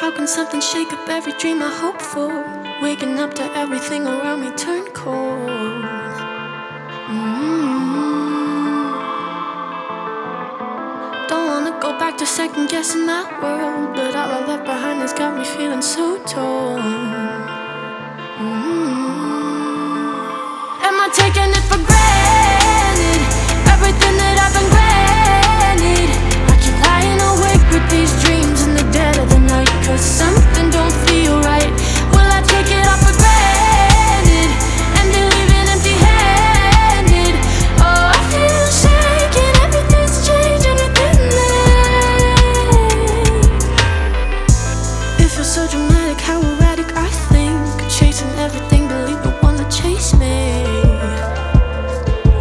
How can something shake up every dream I hope for? Waking up to everything around me turn cold. Mm. Don't wanna go back to second guessing my world, but all I left behind has got me feeling so torn. Dramatic, how erratic I think. Chasing everything, believe the one that chased me.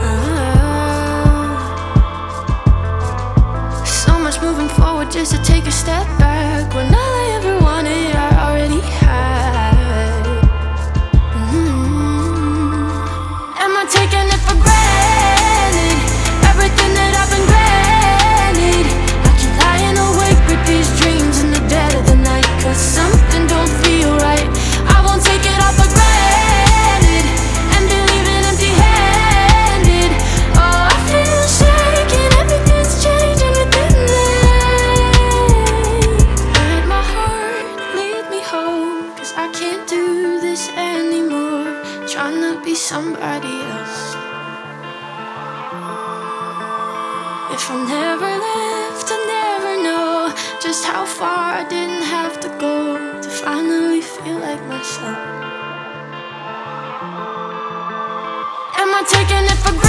Ah. So much moving forward just to take a step back. Trying to be somebody else. If I never left, I never know just how far I didn't have to go to finally feel like myself. Am I taking it for granted?